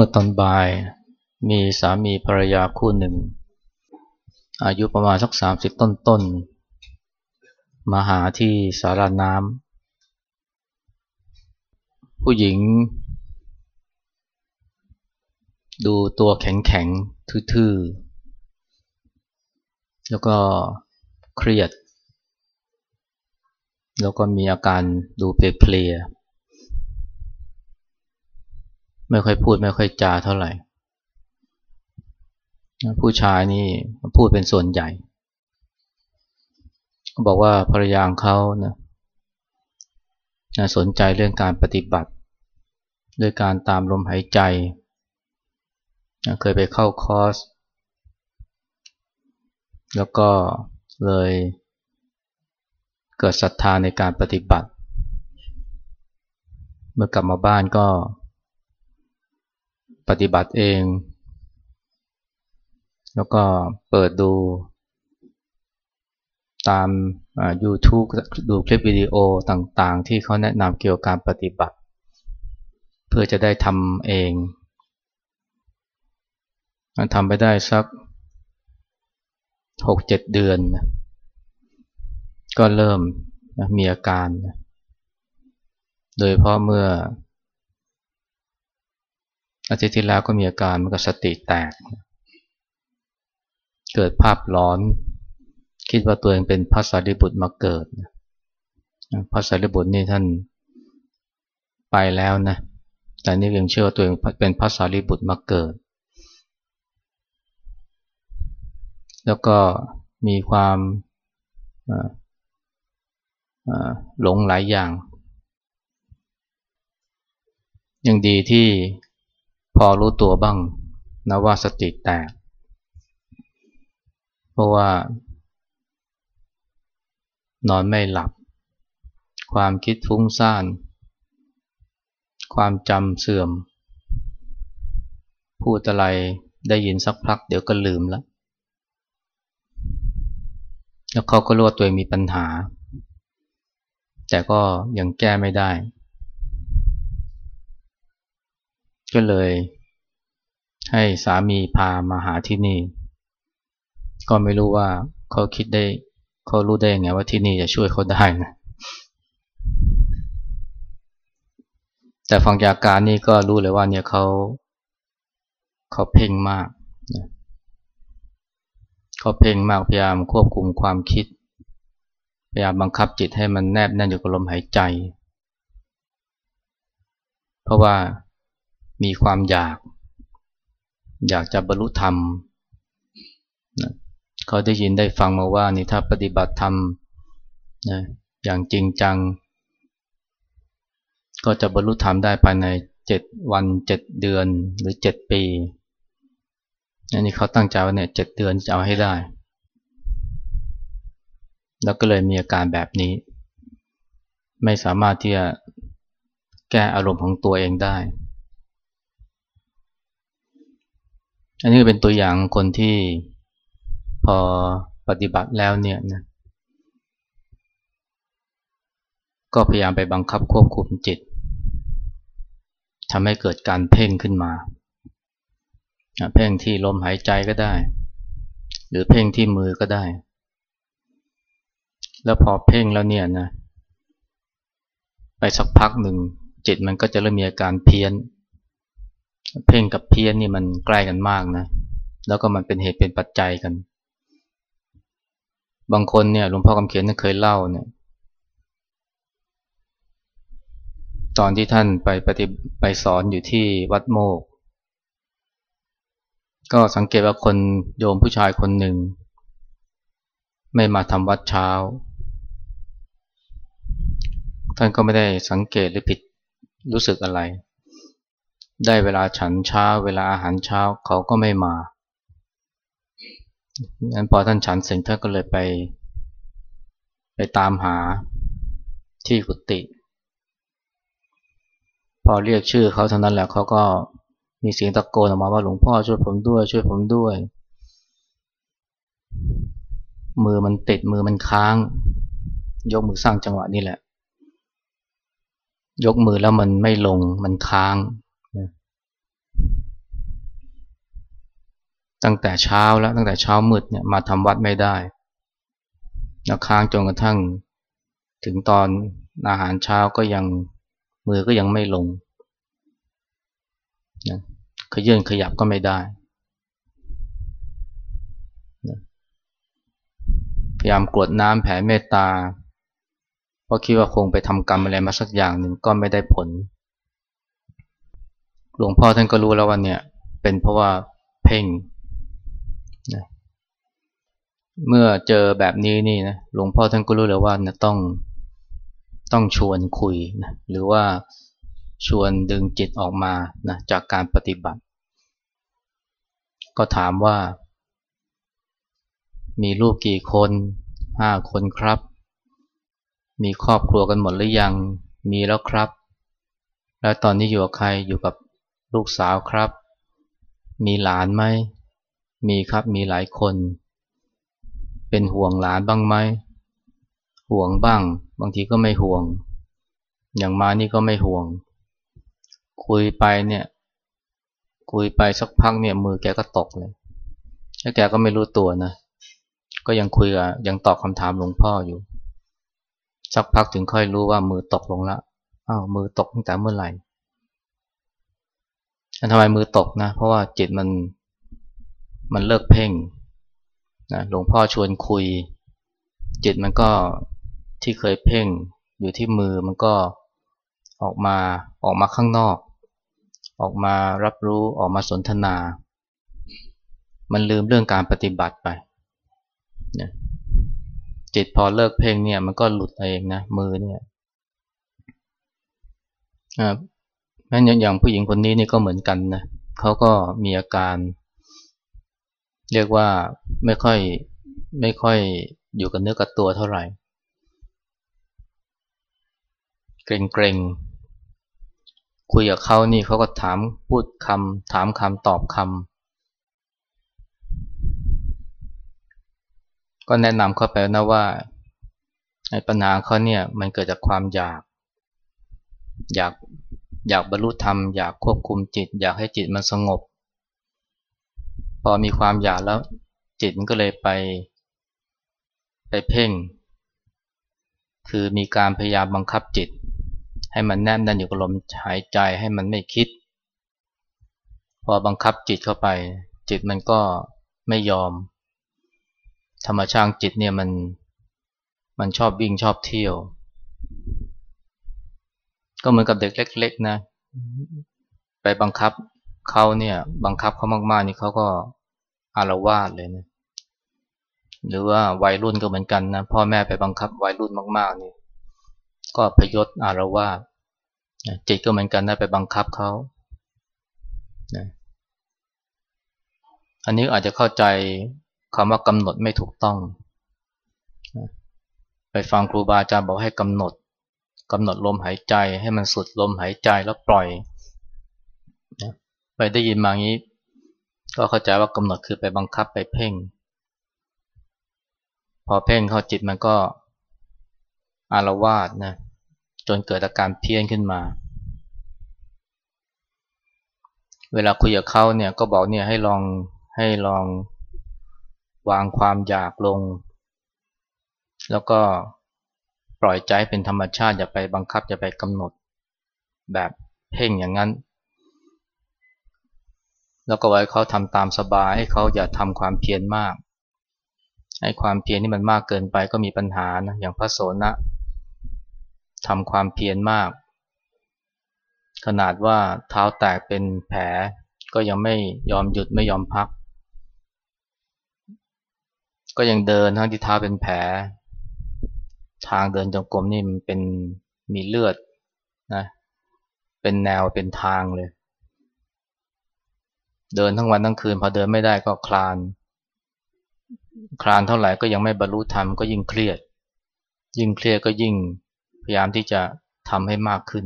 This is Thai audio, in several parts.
มื่อตอนบ่ายมีสามีภรรยาคู่หนึ่ง อายุประมาณสักสามสิบต้นๆมาหาที่สาราน้ำผู้หญิง ดูตัวแข็งๆทื่อๆ แล้วก็เครียด แล้วก็มีอาการดูเพลีย ไม่ค่อยพูดไม่ค่อยจาเท่าไหร่ ผู้ชายนี่พูดเป็นส่วนใหญ่เขาบอกว่าภรรยาของเขานะสนใจเรื่องการปฏิบัติ ด้วยการตามลมหายใจ เคยไปเข้าคอร์ส แล้วก็เลยเกิดศรัทธาในการปฏิบัติ เมื่อกลับมาบ้านก็ ปฏิบัติเอง แล้วก็เปิดดูตาม YouTube ดูคลิปวิดีโอต่างๆ ที่เขาแนะนำเกี่ยวกับการปฏิบัติ เพื่อจะได้ทำเองทำไปได้สัก 6-7 เดือน ก็เริ่มมีอาการ โดยเพราะเมื่อ อาทิตย์ที่แล้วก็มีอาการมันก็สติแตก เกิดภาพร้อน คิดว่าตัวเองเป็นพระสารีบุตรมาเกิดพระสารีบุตรนี่ท่านไปแล้วนะแต่นี่ยังเชื่อตัวเองเป็นพระสารีบุตรมาเกิด แล้วก็มีความหลงหลายอย่าง ยังดีที่ พอรู้ตัวบ้างนะว่าสติแตก เพราะว่า นอนไม่หลับ ความคิดฟุ้งซ่าน ความจำเสื่อม พูดอะไรได้ยินสักพักเดี๋ยวก็ลืมแล้ว แล้วเขาก็รู้ว่าตัวเองมีปัญหา แต่ก็ยังแก้ไม่ได้ ก็เลย ให้สามีพามาหาที่นี่ ก็ไม่รู้ว่าเขาคิดได้เขารู้ได้ไงว่าที่นี่จะช่วยเขาได้นะแต่ฟังจากการนี่ก็รู้เลยว่าเนี่ยเขาเขาเพ่งมากเขาเพ่งมากพยายามควบคุมความคิด พยายามบังคับจิตให้มันแนบแน่นอยู่กับลมหายใจ เพราะว่า มีความอยาก อยากจะบรรลุธรรมนะเขาได้ยินได้ฟังมาว่านี่ถ้าปฏิบัติธรรมนะอย่างจริงจัง ก็จะบรรลุธรรมได้ภายในเจ็ดวันเจ็ดเดือนหรือเจ็ดปีอันนี้เขาตั้งใจว่าเนี่ยเจ็ดเดือนจะเอาให้ได้ แล้วก็เลยมีอาการแบบนี้ ไม่สามารถที่จะแก้อารมณ์ของตัวเองได้ อันนี้เป็นตัวอย่างคนที่พอปฏิบัติแล้วเนี่ยนะก็พยายามไปบังคับควบคุมจิตทำให้เกิดการเพ่งขึ้นมา เพ่งที่ลมหายใจก็ได้ หรือเพ่งที่มือก็ได้ แล้วพอเพ่งแล้วเนี่ยนะ ไปสักพักหนึ่งจิตมันก็จะเริ่มมีอาการเพี้ยน เพ่งกับเพี้ยนนี่มันใกล้กันมากนะ แล้วก็มันเป็นเหตุเป็นปัจจัยกัน บางคนเนี่ยหลวงพ่อคำเขียนเคยเล่าเนี่ย ตอนที่ท่านไปปฏิไปสอนอยู่ที่วัดโมก ก็สังเกตว่าคนโยมผู้ชายคนหนึ่ง ไม่มาทำวัดเช้า ท่านก็ไม่ได้สังเกตหรือผิดรู้สึกอะไร ได้เวลาฉันเช้า เวลาอาหารเช้าเขาก็ไม่มางั้นพอท่านฉันเสร็จท่านก็เลยไป ไปตามหาที่กุฏิพอเรียกชื่อเขาเท่านั้นแหละเขาก็มีเสียงตะโกนออกมาว่าหลวงพ่อช่วยผมด้วย ช่วยผมด้วย มือมันติดมือมันค้าง ยกมือสร้างจังหวะนี่แหละ ยกมือแล้วมันไม่ลงมันค้าง ตั้งแต่เช้าแล้วตั้งแต่เช้ามืดเนี่ยมาทำวัดไม่ได้แล้วค้างจนกระทั่ง ถึงตอนอาหารเช้าก็ยังมือก็ยังไม่ลงนะขยื่นขยับก็ไม่ได้นะพยายามกรวดน้ำแผ่เมตตาเพราะคิดว่าคงไปทำกรรมอะไรมาสักอย่างหนึ่งก็ไม่ได้ผล หลวงพ่อท่านก็รู้แล้วว่าเนี่ย เป็นเพราะว่าเพ่ง นะเมื่อเจอแบบนี้นี่นะหลวงพ่อท่านก็รู้เลยว่านะต้องต้องชวนคุยนะหรือว่าชวนดึงจิตออกมานะจากการปฏิบัติ ก็ถามว่า มีลูกกี่คนห้าคนครับ มีครอบครัวกันหมดหรือยังมีแล้วครับ แล้วตอนนี้อยู่กับใครอยู่กับลูกสาวครับ มีหลานไหม มีครับมีหลายคน เป็นห่วงหลานบ้างไหมห่วงบ้าง บางทีก็ไม่ห่วง อย่างมานี่ก็ไม่ห่วง คุยไปเนี่ย คุยไปสักพักเนี่ย มือแกก็ตกเลยแล้วแกก็ไม่รู้ตัวนะ ก็ยังคุยกับยังตอบคำถามหลวงพ่ออยู่ สักพักถึงค่อยรู้ว่ามือตกลงละอ้าวมือตกตั้งแต่เมื่อไหร่ทำไมมือตกนะ เพราะว่าจิตมัน มันเลิกเพ่งนะหลวงพ่อชวนคุย จิตมันก็ที่เคยเพ่งอยู่ที่มือมันก็ออกมาออกมาข้างนอก ออกมารับรู้ออกมาสนทนา มันลืมเรื่องการปฏิบัติไปนะจิตพอเลิกเพ่งเนี่ยมันก็หลุดเองนะมือเนี่ยแม้อย่างผู้หญิงคนนี้นี่ก็เหมือนกันนะเขาก็มีอาการ เรียกว่าไม่ค่อยไม่ค่อยอยู่กับเนื้อกับตัวเท่าไหร่ เกรงๆคุยกับเขานี่เขาก็ถามพูดคำถามคำตอบคำก็แนะนำเขาไปนะว่าในปัญหาเขาเนี่ยมันเกิดจากความอยาก อยากอยากบรรลุธรรม อยากควบคุมจิต อยากให้จิตมันสงบ พอมีความอยากแล้ว จิตมันก็เลยไป ไปเพ่ง คือมีการพยายามบังคับจิต ให้มันแน่นดันอยู่กับลมหายใจให้มันไม่คิด พอบังคับจิตเข้าไป จิตมันก็ไม่ยอม ธรรมชาติจิตเนี่ยมันมันชอบวิ่งชอบเที่ยว ก็เหมือนกับเด็กเล็ก ๆ นะ ไปบังคับ เขาเนี่ยบังคับเขามากๆนี่เขาก็อารวาสเลยนะหรือว่าวัยรุ่นก็เหมือนกันนะพ่อแม่ไปบังคับวัยรุ่นมากๆนี่ก็พยศอารวาสจิตก็เหมือนกันได้ไปบังคับเขาอันนี้อาจจะเข้าใจคำว่ากำหนดไม่ถูกต้องไปฟังครูบาอาจารย์บอกให้กำหนดกำหนดลมหายใจให้มันสุดลมหายใจแล้วปล่อย ไปได้ยินมางี้ ก็เข้าใจว่ากำหนดคือไปบังคับไปเพ่ง พอเพ่งเข้าจิตมันก็อารวาสนะจนเกิดอาการเพี้ยนขึ้นมา เวลาคุยกับเขาเนี่ยก็บอกเนี่ยให้ลองให้ลองวางความอยากลง แล้วก็ปล่อยใจเป็นธรรมชาติอย่าไปบังคับอย่าไปกำหนด แบบเพ่งอย่างนั้น แล้วก็ไว้เขาทำตามสบายให้เขาอย่าทำความเพียรมากให้ความเพียรที่มันมากเกินไปก็มีปัญหานะอย่างพระโสนะทำความเพียรมาก ขนาดว่าเท้าแตกเป็นแผลก็ยังไม่ยอมหยุดไม่ยอมพัก ก็ยังเดินทั้งที่เท้าเป็นแผล ทางเดินจงกรมนี่มันเป็นมีเลือดนะเป็นแนวเป็นทางเลย เดินทั้งวันทั้งคืน พอเดินไม่ได้ก็คลาน คลานเท่าไหร่ก็ยังไม่บรรลุธรรมก็ยิ่งเครียด ยิ่งเครียดก็ยิ่งพยายามที่จะทำให้มากขึ้น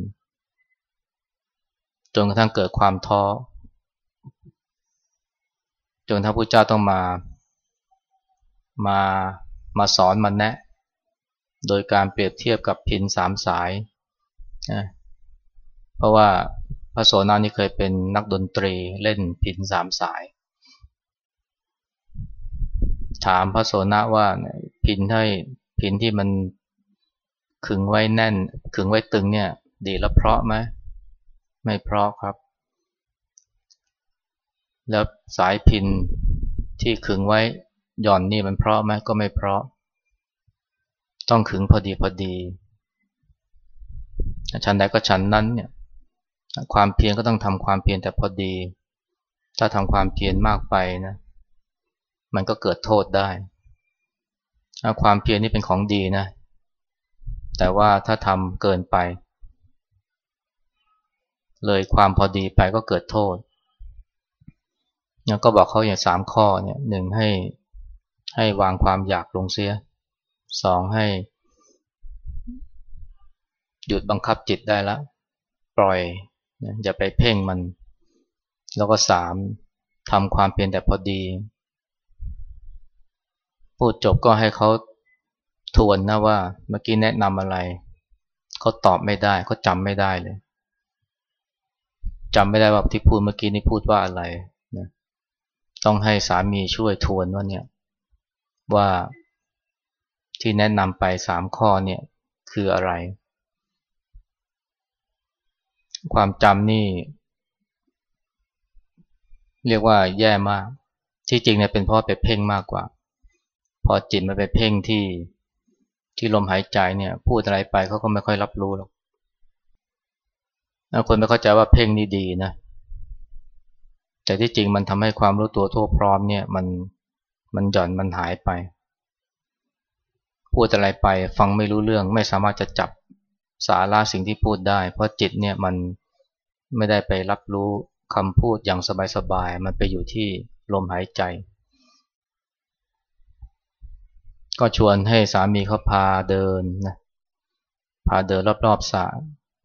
จนกระทั่งเกิดความท้อจนท้าพระเจ้าต้องมา มามาสอนมาแนะ โดยการเปรียบเทียบกับพินสามสายนะเพราะว่า พระโสนานี่เคยเป็นนักดนตรีเล่นพินสามสาย ถามพระโสนะว่าพินให้พินที่มันขึงไว้แน่น ขึงไว้ตึงเนี่ย ดีแล้วเพราะไหมไม่เพราะครับ แล้วสายพินที่ขึงไว้หย่อนนี่มันเพราะไหมก็ไม่เพราะ ต้องขึงพอดีพอดีชั้นใดก็ชั้นนั้นเนี่ย ความเพียรก็ต้องทำความเพียรแต่พอดี ถ้าทำความเพียรมากไปนะ มันก็เกิดโทษได้ ความเพียรนี่เป็นของดีนะ แต่ว่าถ้าทำเกินไป เลยความพอดีไปก็เกิดโทษยังก็บอกเขาอย่างสามข้อเนี่ยหนึ่งให้ให้วางความอยากลงเสียสองให้ หยุดบังคับจิตได้แล้วปล่อย อย่าไปเพ่งมัน แล้วก็สามทำความเพียรแต่พอดี พูดจบก็ให้เขาทวนนะว่าเมื่อกี้แนะนำอะไร เขาตอบไม่ได้เขาจำไม่ได้เลยจำไม่ได้ว่าที่พูดเมื่อกี้นี่พูดว่าอะไรนะต้องให้สามีช่วยทวนว่าเนี่ยว่าที่แนะนำไปสามข้อเนี่ยคืออะไร ความจำนี่ เรียกว่าแย่มาก ที่จริงเนี่ยเป็นเพราะไปเพ่งมากกว่า พอจิตมันไปเพ่งที่ที่ลมหายใจเนี่ย พูดอะไรไปเขาก็ไม่ค่อยรับรู้หรอกคนไม่เข้าใจว่าเพ่งนี่ดีนะ แต่ที่จริงมันทำให้ความรู้ตัวทั่วพร้อมเนี่ยมันมันหย่อนมันหายไป พูดอะไรไปฟังไม่รู้เรื่องไม่สามารถจะจับ สาระสิ่งที่พูดได้ เพราะจิตเนี่ยมันไม่ได้ไปรับรู้คำพูดอย่างสบายๆ มันไปอยู่ที่ลมหายใจ ก็ชวนให้สามีเขาพาเดินนะพาเดินรอบๆสระ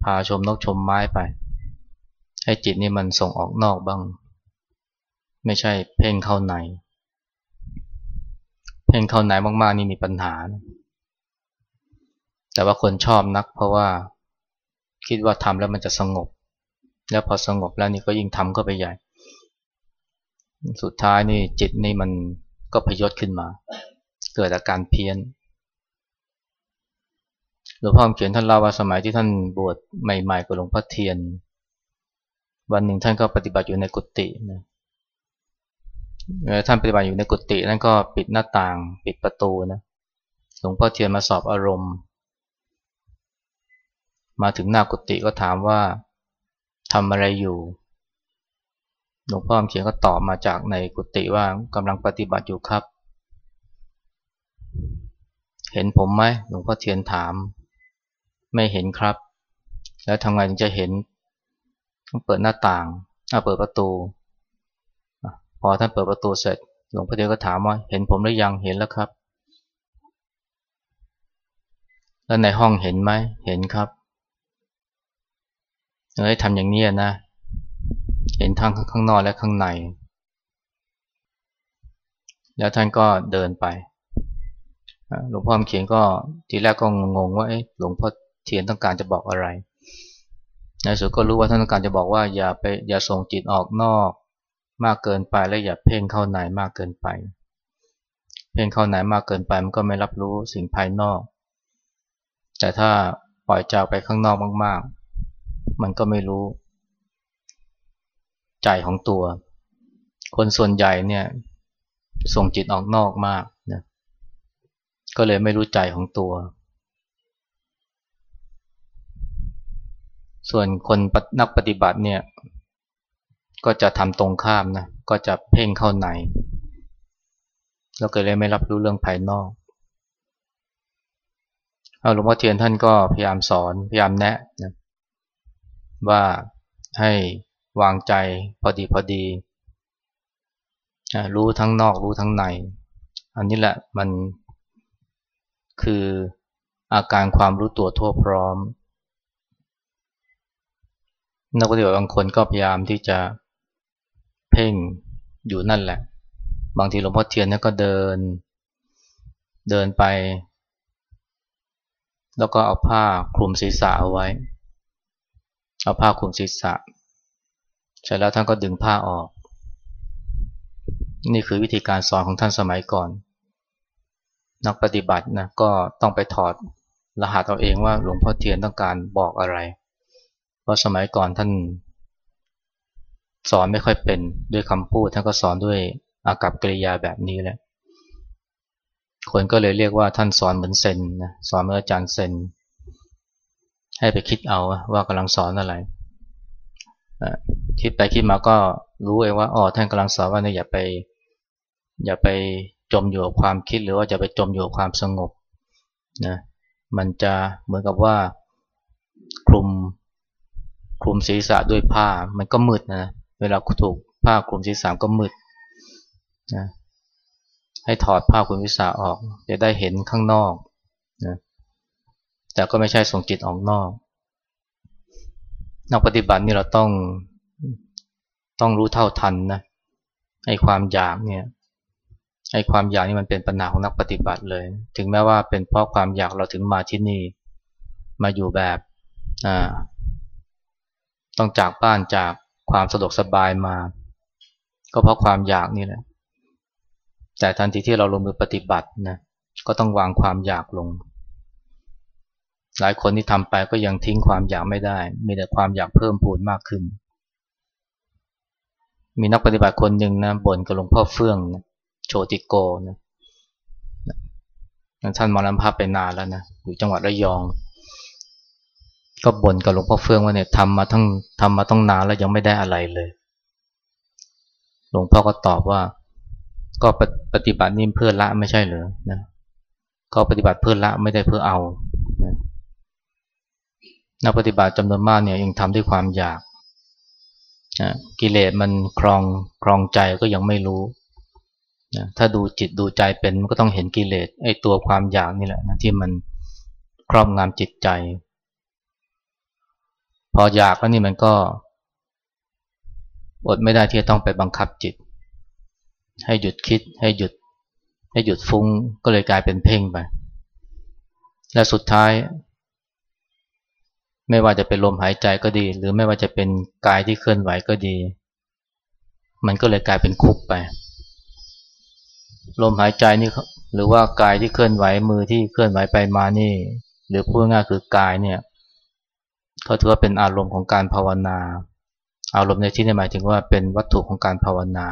พาชมนกชมไม้ไป ให้จิตนี่มันส่งออกนอกบ้าง ไม่ใช่เพ่งเข้าใน เพ่งเข้าในมากๆนี่มีปัญหานะ แต่ว่าคนชอบนักเพราะว่าคิดว่าทำแล้วมันจะสงบ แล้วพอสงบแล้วนี่ก็ยิ่งทำก็ไปใหญ่ สุดท้ายนี่จิตนี่มันก็พยศขึ้นมา เกิดอาการเพี้ยนหลวงพ่อเขียนท่านเล่าว่าสมัยที่ท่านบวชใหม่ๆกับหลวงพ่อเทียน วันหนึ่งท่านก็ปฏิบัติอยู่ในกุฏินะท่านปฏิบัติอยู่ในกุฏินั่นก็ปิดหน้าต่าง ปิดประตูนะหลวงพ่อเทียนมาสอบอารมณ์ มาถึงหน้ากุฏิก็ถามว่าทำอะไรอยู่หลวงพ่อเขียนก็ตอบมาจากในกุฏิว่ากำลังปฏิบัติอยู่ครับ เห็นผมไหมหลวงพ่อเทียนถาม ไม่เห็นครับ แล้วทำไงถึงจะเห็น ต้องเปิดหน้าต่างเอาเปิดประตู พอท่านเปิดประตูเสร็จ หลวงพ่อเดียวก็ถามว่า เห็นผมหรือยังเห็นแล้วครับ แล้วในห้องเห็นไหมเห็นครับ เอ้ทำอย่างนี้นะ เห็นทั้งข้างนอกและข้างใน แล้วท่านก็เดินไป หลวงพ่อเขียนก็ทีแรกก็งงว่าหลวงพ่อเทียนต้องการจะบอกอะไรในสุดก็รู้ว่าท่านต้องการจะบอกว่าอย่าไปอย่าส่งจิตออกนอก มากเกินไปและอย่าเพ่งเข้าในมากเกินไป เพ่งเข้าในมากเกินไปมันก็ไม่รับรู้สิ่งภายนอก แต่ถ้าปล่อยจากไปข้างนอกมากๆ มันก็ไม่รู้ ใจของตัว คนส่วนใหญ่เนี่ย ส่งจิตออกนอกมากนะก็เลยไม่รู้ใจของตัว ส่วนคนนักปฏิบัติเนี่ย ก็จะทำตรงข้ามนะ ก็จะเพ่งเข้าใน แล้วก็เลยไม่รับรู้เรื่องภายนอกเอาหลวงพ่อเทียนท่านก็พยายามสอนพยายามแนะนะ ว่าให้วางใจพอดีพอดี รู้ทั้งนอกรู้ทั้งใน อันนี้แหละมันคืออาการความรู้ตัวทั่วพร้อม นักปฏิบัติบางคนก็พยายามที่จะเพ่งอยู่นั่นแหละ บางทีหลวงพ่อเทียนนี่ก็เดิน เดินไป แล้วก็เอาผ้าคลุมศีรษะเอาไว้ เอาผ้าคลุมศีรษะเสร็จแล้วท่านก็ดึงผ้าออก นี่คือวิธีการสอนของท่านสมัยก่อน นักปฏิบัตินะก็ต้องไปถอดรหัสเอาเองว่าหลวงพ่อเทียนต้องการบอกอะไร เพราะสมัยก่อนท่าน สอนไม่ค่อยเป็นด้วยคำพูดท่านก็สอนด้วยอากับกริยาแบบนี้แหละคนก็เลยเรียกว่าท่านสอนเหมือนเซนนะสอนเหมือนอาจารย์เซน ให้ไปคิดเอาว่ากำลังสอนอะไร คิดไปคิดมาก็รู้เองว่าอ๋อท่านกำลังสอนว่าเนี่ยอย่าไป อย่าไปจมอยู่กับความคิดหรือว่าจะไปจมอยู่กับความสงบนะมันจะเหมือนกับว่าคลุมคลุมศีรษะด้วยผ้ามันก็มืดนะเวลาถูกผ้าคลุมศีรษะก็มืดนะให้ถอดผ้าคลุมศีรษะออกจะได้เห็นข้างนอก แต่ก็ไม่ใช่ส่งจิตออกนอก นักปฏิบัตินี่เราต้องต้องรู้เท่าทันนะไอ้ความอยากเนี่ยไอ้ความอยากนี่มันเป็นปัญหาของนักปฏิบัติเลย ถึงแม้ว่าเป็นเพราะความอยากเราถึงมาที่นี่ มาอยู่แบบอ่าต้องจากบ้านจากความสะดวกสบายมา ก็เพราะความอยากนี่แหละแต่ทันทีที่เราลงมือปฏิบัตินะก็ต้องวางความอยากลง หลายคนที่ทำไปก็ยังทิ้งความอยากไม่ได้ มีแต่ความอยากเพิ่มพูนมากขึ้น มีนักปฏิบัติคนหนึ่งนะบ่นกับหลวงพ่อเฟื่องนะโชติโกนะท่านมรณภาพไปนานแล้วนะอยู่จังหวัดระยอง ก็บ่นกับหลวงพ่อเฟื่องว่าเนี่ยทำมาทั้งทำมาต้องนานแล้วยังไม่ได้อะไรเลย หลวงพ่อก็ตอบว่า ก็ปฏิบัตินี่เพื่อละไม่ใช่เหรอนะก็ปฏิบัติเพื่อละไม่ได้เพื่อเอา นักปฏิบัติจำนวนมากเนี่ยยังทำด้วยความอยากนะกิเลสมันครองครองใจก็ยังไม่รู้นะถ้าดูจิตดูใจเป็นมันก็ต้องเห็นกิเลสไอ้ตัวความอยากนี่แหละนะที่มันครอบงำจิตใจ พออยากแล้วนี่มันก็อดไม่ได้ที่จะต้องไปบังคับจิต ให้หยุดคิดให้หยุด ให้หยุดฟุ้งก็เลยกลายเป็นเพ่งไป และสุดท้าย ไม่ว่าจะเป็นลมหายใจก็ดี หรือไม่ว่าจะเป็นกายที่เคลื่อนไหวก็ดี มันก็เลยกลายเป็นคุกไป ลมหายใจนี่หรือว่ากายที่เคลื่อนไหวมือที่เคลื่อนไหวไปมานี่ หรือพูดง่ายคือกายเนี่ยเขาถือว่าเป็นอารมณ์ของการภาวนา อารมณ์ในที่นี้หมายถึงว่าเป็นวัตถุของการภาวนา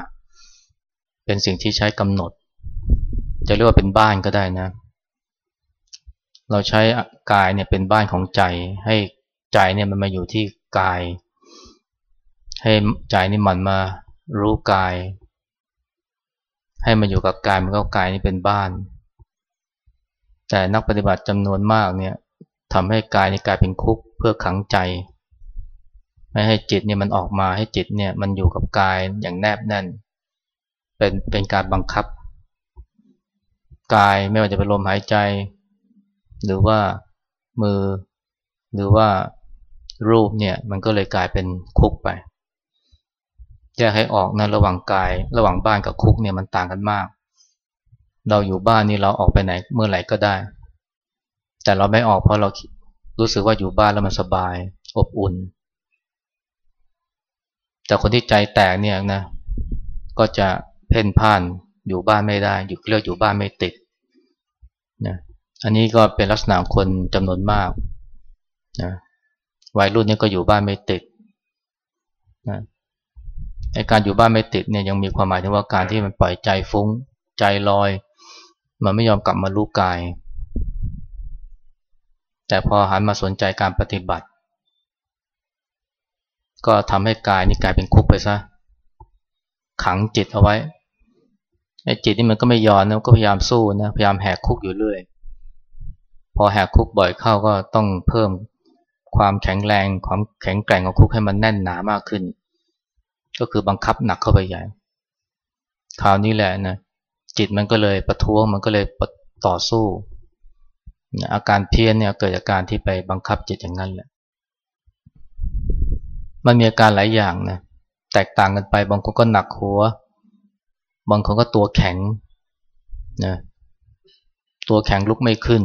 เป็นสิ่งที่ใช้กำหนด จะเรียกว่าเป็นบ้านก็ได้นะ เราใช้กายเนี่ยเป็นบ้านของใจให้ ใจเนี่ยมันมาอยู่ที่กาย ให้ใจนี่มันมารู้กาย ให้มันอยู่กับกายมันก็กายนี่เป็นบ้าน แต่นักปฏิบัติจำนวนมากเนี่ยทำให้กายนี่กลายเป็นคุกเพื่อขังใจ ไม่ให้จิตเนี่ยมันออกมาให้จิตเนี่ยมันอยู่กับกายอย่างแนบแน่น เป็นเป็นการบังคับกายไม่ว่าจะเป็นลมหายใจ หรือว่ามือ หรือว่า รูปเนี่ยมันก็เลยกลายเป็นคุกไปแยกให้ออกนะระหว่างกาย ระหว่างบ้านกับคุกเนี่ยมันต่างกันมาก เราอยู่บ้านนี่เราออกไปไหนเมื่อไหร่ก็ได้ แต่เราไม่ออกเพราะเรารู้สึกว่าอยู่บ้านแล้วมันสบาย อบอุ่น แต่คนที่ใจแตกเนี่ยนะก็จะเพ่นพ่านอยู่บ้านไม่ได้ อยู่เรียกอยู่บ้านไม่ติดนะอันนี้ก็เป็นลักษณะคนจำนวนมากนะ วัยรุ่นนี่ก็อยู่บ้านไม่ติดนะไอการอยู่บ้านไม่ติดเนี่ยยังมีความหมายถึงว่าการที่มันปล่อยใจฟุง้งใจลอย มันไม่ยอมกลับมารู้กาย แต่พอหันมาสนใจการปฏิบัติ ก็ทำให้กายนี่กลายเป็นคุกไปซะขังจิตเอาไว้ไอ้จิตนี่มันก็ไม่ยอมนะก็พยายามสู้นะพยายามแหกคุกอยู่เรื่อย พอแหกคุกบ่อยเข้าก็ต้องเพิ่ม ความแข็งแรงความแข็งแกร่งของคุกให้มันแน่นหนามากขึ้น ก็คือบังคับหนักเข้าไปใหญ่คราวนี้แหละนะจิตมันก็เลยประท้วงมันก็เลยต่อสู้ อาการเพี้ยนเนี่ยเกิดจากการที่ไปบังคับจิตอย่างนั้นแหละมันมีอาการหลายอย่างนะแตกต่างกันไปบางคนก็หนักหัว บางคนก็ตัวแข็งนะตัวแข็งลุกไม่ขึ้น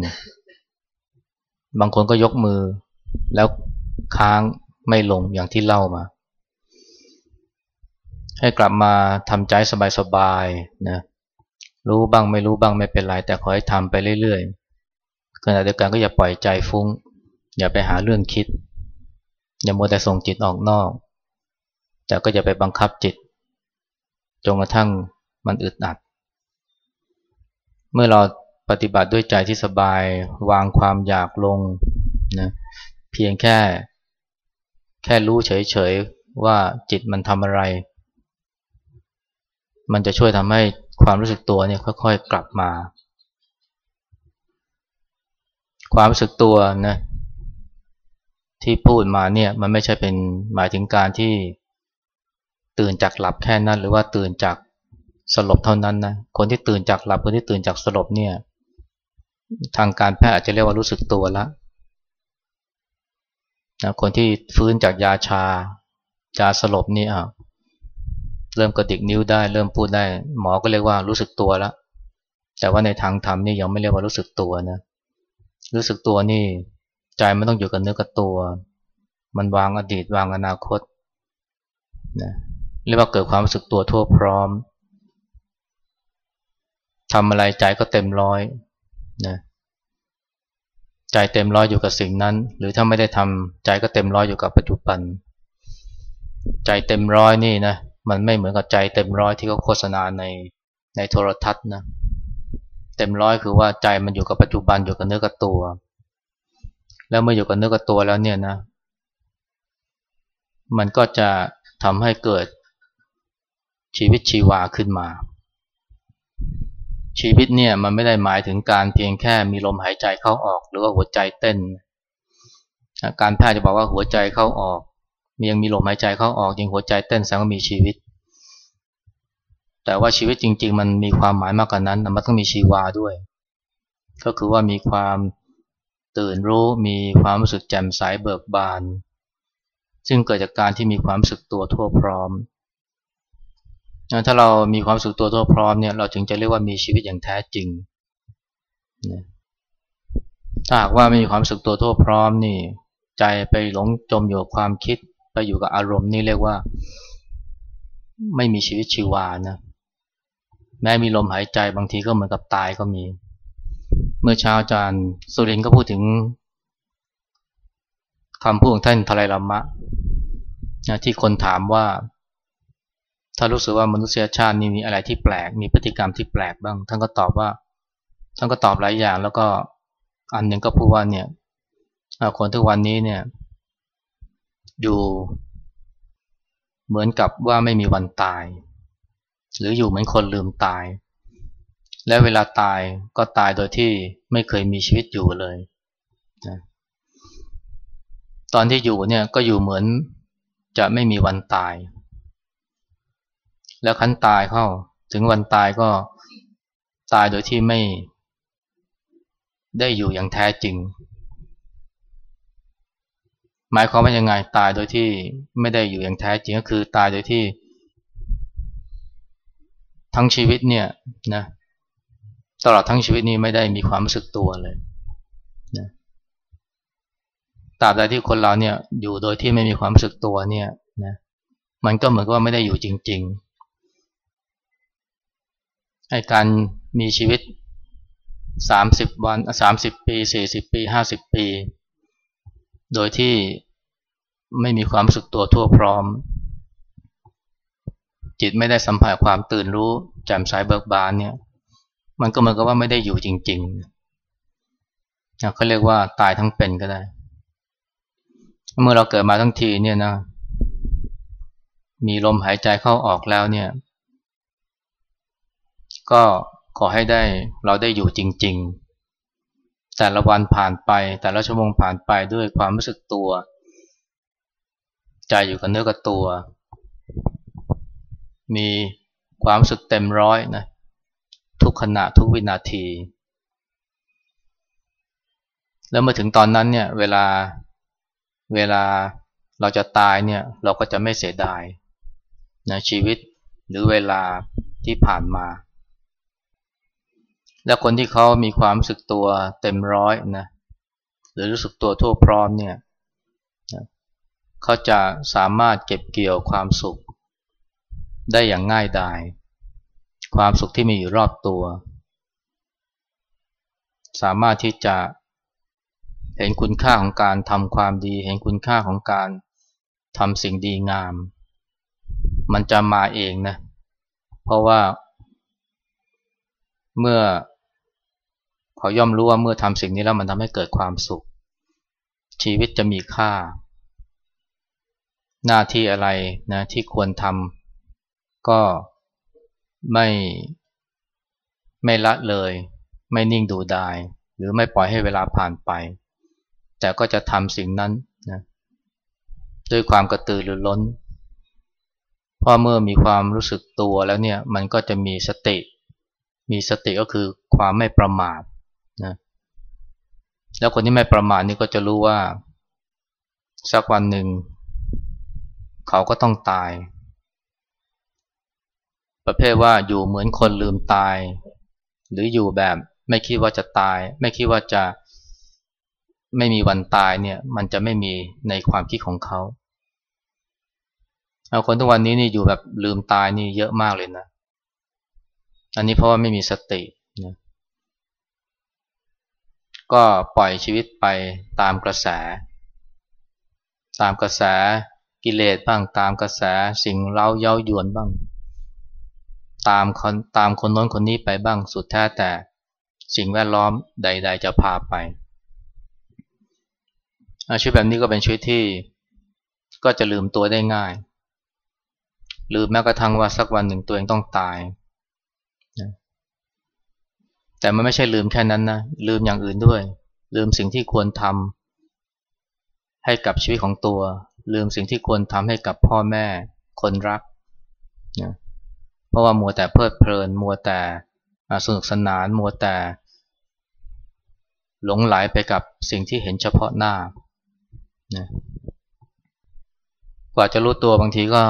บางคนก็ยกมือ แล้วค้างไม่ลงอย่างที่เล่ามา ให้กลับมาทำใจสบายๆนะรู้บ้างไม่รู้บ้างไม่เป็นไร แต่ขอให้ทำไปเรื่อยๆขณะเดียวกันก็อย่าปล่อยใจฟุ้ง อย่าไปหาเรื่องคิด อย่ามัวแต่ส่งจิตออกนอก แต่ก็อย่าไปบังคับจิตจนกระทั่งมันอึดอัด เมื่อเราปฏิบัติด้วยใจที่สบายวางความอยากลงนะ เพียงแค่ แค่รู้เฉยๆว่าจิตมันทำอะไร มันจะช่วยทำให้ความรู้สึกตัวเนี่ยค่อยๆกลับมา ความรู้สึกตัวนะที่พูดมาเนี่ยมันไม่ใช่เป็นหมายถึงการที่ตื่นจากหลับแค่นั้น หรือว่าตื่นจากสลบเท่านั้นนะคนที่ตื่นจากหลับคนที่ตื่นจากสลบเนี่ยทางการแพทย์อาจจะเรียกว่ารู้สึกตัวแล้ว นะคนที่ฟื้นจากยาชา ยาสลบนี่อะเริ่มกระดิกนิ้วได้ เริ่มพูดได้ หมอก็เรียกว่ารู้สึกตัวแล้วแต่ว่าในทางธรรมนี่ยังไม่เรียกว่ารู้สึกตัวนะรู้สึกตัวนี่ใจมันต้องอยู่กับเนื้อกับตัว มันวางอดีตวางอนาคตนะเรียกว่าเกิดความรู้สึกตัวทั่วพร้อมทำอะไรใจก็เต็มร้อยนะ ใจเต็มร้อยอยู่กับสิ่งนั้น หรือถ้าไม่ได้ทำใจก็เต็มร้อยอยู่กับปัจจุบัน ใจเต็มร้อยนี่นะมันไม่เหมือนกับใจเต็มร้อยที่เขาโฆษณาในในโทรทัศน์นะเต็มร้อยคือว่าใจมันอยู่กับปัจจุบันอยู่กับเนื้อกับตัว แล้วเมื่ออยู่กับเนื้อกับตัวแล้วเนี่ยนะ มันก็จะทำให้เกิดชีวิตชีวาขึ้นมา ชีวิตเนี่ยมันไม่ได้หมายถึงการเพียงแค่มีลมหายใจเข้าออก หรือว่าหัวใจเต้น การแพทย์จะบอกว่าหัวใจเข้าออกมียังมีลมหายใจเข้าออกยังหัวใจเต้นแสดงว่ามีชีวิต แต่ว่าชีวิตจริง ๆ มันมีความหมายมากกว่านั้นมันต้องมีชีวาด้วย ก็คือว่ามีความตื่นรู้มีความรู้สึกแจ่มใสเบิกบาน ซึ่งเกิดจากการที่มีความรู้สึกตัวทั่วพร้อม ถ้าเรามีความสุขตัวทั่วพร้อมเนี่ยเราจึงจะเรียกว่ามีชีวิตอย่างแท้จริงถ้าหากว่าไม่มีความสุขตัวทั่วพร้อมนี่ ใจไปหลงจมอยู่กับความคิดไปอยู่กับอารมณ์นี่เรียกว่า ไม่มีชีวิตชีวานะแม้มีลมหายใจบางทีก็เหมือนกับตายก็มี เมื่อเช้าอาจารย์สุรินก็พูดถึงคำพูดของท่านทลายลมะที่คนถามว่า ถ้ารู้สึกว่ามนุษยชาตินี่มีอะไรที่แปลก มีพฤติกรรมที่แปลกบ้าง ท่านก็ตอบว่า ท่านก็ตอบหลายอย่าง แล้วก็อันหนึ่งก็พูดว่าเนี่ยคนทุกวันนี้เนี่ย อยู่เหมือนกับว่าไม่มีวันตาย หรืออยู่เหมือนคนลืมตาย และเวลาตายก็ตายโดยที่ไม่เคยมีชีวิตอยู่เลยนะตอนที่อยู่เนี่ยก็อยู่เหมือนจะไม่มีวันตาย แล้วคันตายเข้า ถึงวันตายก็ตายโดยที่ไม่ ได้อยู่อย่างแท้จริง หมายความว่ายังไงตายโดยที่ไม่ได้อยู่อย่างแท้จริงก็คือตายโดยที่ ทั้งชีวิตเนี่ยนะตลอดทั้งชีวิตนี้ไม่ได้มีความรู้สึกตัวเลยนะตราบใดที่คนเราเนี่ยอยู่โดยที่ไม่มีความรู้สึกตัวเนี่ยนะมันก็เหมือนกับว่าไม่ได้อยู่จริง ๆ ให้การมีชีวิตสามสิบวันสามสิบปีสี่สิบปีห้าสิบปี โดยที่ไม่มีความสุขตัวทั่วพร้อม จิตไม่ได้สัมผัสความตื่นรู้แจ่มใสเบิกบานเนี่ย มันก็เหมือนกับว่าไม่ได้อยู่จริงๆเขาเรียกว่าตายทั้งเป็นก็ได้ เมื่อเราเกิดมาทั้งทีเนี่ยนะมีลมหายใจเข้าออกแล้วเนี่ย ก็ขอให้ได้เราได้อยู่จริง ๆ แต่ละวันผ่านไป แต่ละชั่วโมงผ่านไปด้วยความรู้สึกตัว ใจอยู่กับเนื้อกับตัว มีความรู้สึกเต็มร้อยนะทุกขณะทุกวินาที แล้วมื่อถึงตอนนั้นเนี่ยเวลาเวลาเราจะตายเนี่ยเราก็จะไม่เสียดายนะชีวิตหรือเวลาที่ผ่านมา และคนที่เขามีความรู้สึกตัวเต็มร้อยนะหรือรู้สึกตัวทั่วพร้อมเนี่ยเขาจะสามารถเก็บเกี่ยวความสุข ได้อย่างง่ายดายควความสุขที่มีอยู่รอบตัว สามารถที่จะเห็นคุณค่าของการทำความดี เห็นคุณค่าของการทำสิ่งดีงาม มันจะมาเองนะ เพราะว่าเมื่อ เขาย่อมรู้ว่าเมื่อทำสิ่งนี้แล้วมันทำให้เกิดความสุข ชีวิตจะมีค่า หน้าที่อะไรนะที่ควรทำก็ไม่ไม่ละเลย ไม่นิ่งดูดาย หรือไม่ปล่อยให้เวลาผ่านไป แต่ก็จะทำสิ่งนั้นนะด้วยความกระตือรือร้นพอเมื่อมีความรู้สึกตัวแล้วเนี่ยมันก็จะมีสติ มีสติก็คือความไม่ประมาท นะแล้วคนที่ไม่ประมาทนี่ก็จะรู้ว่า สักวันหนึ่ง เขาก็ต้องตาย ประเภทว่าอยู่เหมือนคนลืมตาย หรืออยู่แบบไม่คิดว่าจะตาย ไม่คิดว่าจะไม่มีวันตายเนี่ย มันจะไม่มีในความคิดของเขาเอาคนทุกวันนี้นี่อยู่แบบลืมตายนี่เยอะมากเลยนะ อันนี้เพราะว่าไม่มีสตินะ ก็ปล่อยชีวิตไปตามกระแส ตามกระแสกิเลสบ้างตามกระแสสิ่งเล้าเย้ายวนบ้าง ตามคนตามคนน้นคนนี้ไปบ้างสุดแท้แต่สิ่งแวดล้อมใด ๆ จะพาไปชีวิตแบบนี้ก็เป็นชีวิตที่ก็จะลืมตัวได้ง่าย ลืมแม้กระทั่งว่าสักวันหนึ่งตัวเองต้องตาย แต่มันไม่ใช่ลืมแค่นั้นนะ ลืมอย่างอื่นด้วย ลืมสิ่งที่ควรทำให้กับชีวิตของตัว ลืมสิ่งที่ควรทำให้กับพ่อแม่ คนรักนะเพราะว่ามัวแต่เพลิดเพลิน มัวแต่สนุกสนาน มัวแต่ หลงไหลไปกับสิ่งที่เห็นเฉพาะหน้านะกว่าจะรู้ตัวบางทีก็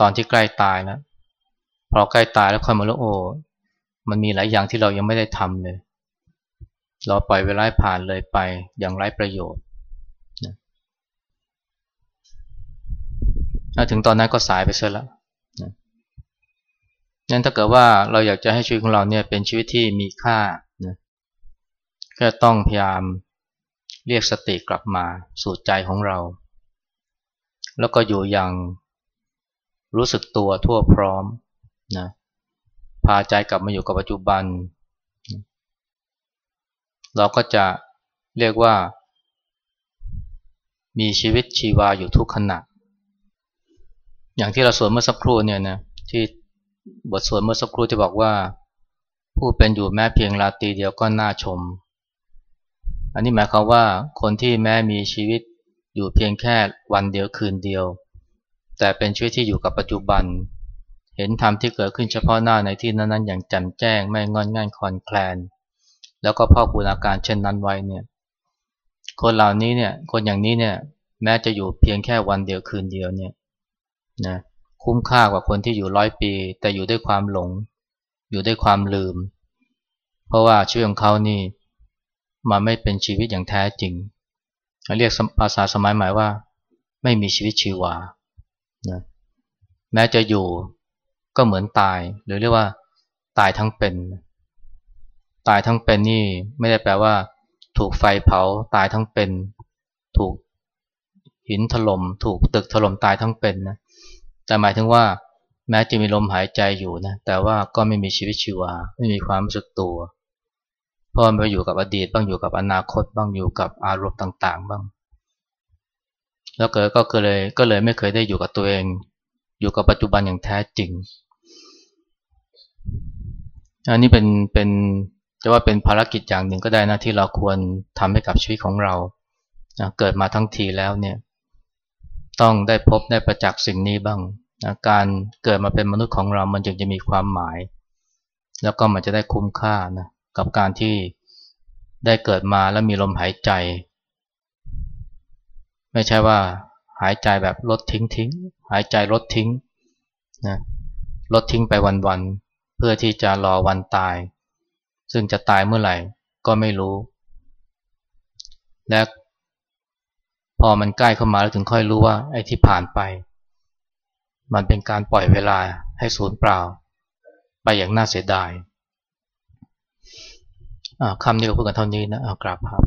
ตอนที่ใกล้ตายแล้วพอใกล้ตายแล้วค่อยมารู้โอ้ มันมีหลายอย่างที่เรายังไม่ได้ทำเลย เราปล่อยเวลาผ่านเลยไปอย่างไร้ประโยชน์นะถึงตอนนั้นก็สายไปซะแล้วนะงั้นถ้าเกิดว่าเราอยากจะให้ชีวิตของเราเนี่ยเป็นชีวิตที่มีค่านะก็ต้องพยายามเรียกสติกลับมาสู่ใจของเรา แล้วก็อยู่อย่างรู้สึกตัวทั่วพร้อมนะ พาใจกลับมาอยู่กับปัจจุบัน เราก็จะเรียกว่า มีชีวิตชีวาอยู่ทุกขณะ อย่างที่เราสวดเมื่อสักครู่เนี่ยนะที่บทสวดเมื่อสักครู่ที่บอกว่า ผู้เป็นอยู่แม้เพียงราตรีเดียวก็น่าชม อันนี้หมายความว่าคนที่แม้มีชีวิตอยู่เพียงแค่วันเดียวคืนเดียว แต่เป็นชีวิตที่อยู่กับปัจจุบัน เห็นธรรมที่เกิดขึ้นเฉพาะหน้าในที่นั้นๆ อย่างแจ่มแจ้งไม่งอนง่ายคอนแคลน แล้วก็พ่อปูนอาการเช่นนั้นไว้เนี่ยคนเหล่านี้เนี่ยคนอย่างนี้เนี่ยแม้จะอยู่เพียงแค่วันเดียวคืนเดียวเนี่ยนะคุ้มค่ากว่าคนที่อยู่ร้อยปี แต่อยู่ด้วยความหลง อยู่ด้วยความลืม เพราะว่าชีวิตของเขานี่มาไม่เป็นชีวิตอย่างแท้จริง เรียกภาษาสมัยใหม่ว่า ไม่มีชีวิตชีวานะแม้จะอยู่ ก็เหมือนตาย หรือเรียกว่า ตายทั้งเป็น ตายทั้งเป็นนี่ไม่ได้แปลว่า ถูกไฟเผาตายทั้งเป็น ถูกหินถลม่มถูกตึกถล่มตายทั้งเป็นนะแต่หมายถึงว่า แม้จะมีลมหายใจอยู่นะแต่ว่าก็ไม่มีชีวิตชีวา ไม่มีความรู้สึกตัวเพราะมันไปอยู่กับอดีตบ้างอยู่กับอนาคตบ้างอยู่กับอารมณ์ต่าง ๆ บ้าง แล้วเกิดก็เลยก็เลยไม่เคยได้อยู่กับตัวเอง อยู่กับปัจจุบันอย่างแท้จริง อันนี้เป็นเป็นจะว่าเป็นภารกิจอย่างหนึ่งก็ได้นะที่เราควรทำให้กับชีวิตของเรานะเกิดมาทั้งทีแล้วเนี่ยต้องได้พบได้ประจักษ์สิ่งนี้บ้างนะการเกิดมาเป็นมนุษย์ของเรามันจึงจะมีความหมาย แล้วก็มันจะได้คุ้มค่านะกับการที่ได้เกิดมาแล้วมีลมหายใจ ไม่ใช่ว่าหายใจแบบลดทิ้งทิ้งหายใจลดทิ้งนะลดทิ้งไปวันๆ เพื่อที่จะรอวันตาย ซึ่งจะตายเมื่อไหร่ก็ไม่รู้ และพอมันใกล้เข้ามาแล้วถึงค่อยรู้ว่าไอ้ที่ผ่านไป มันเป็นการปล่อยเวลาให้สูญเปล่า ไปอย่างน่าเสียดายคำนี้ก็พูดกันเท่านี้นะเอากราบครับ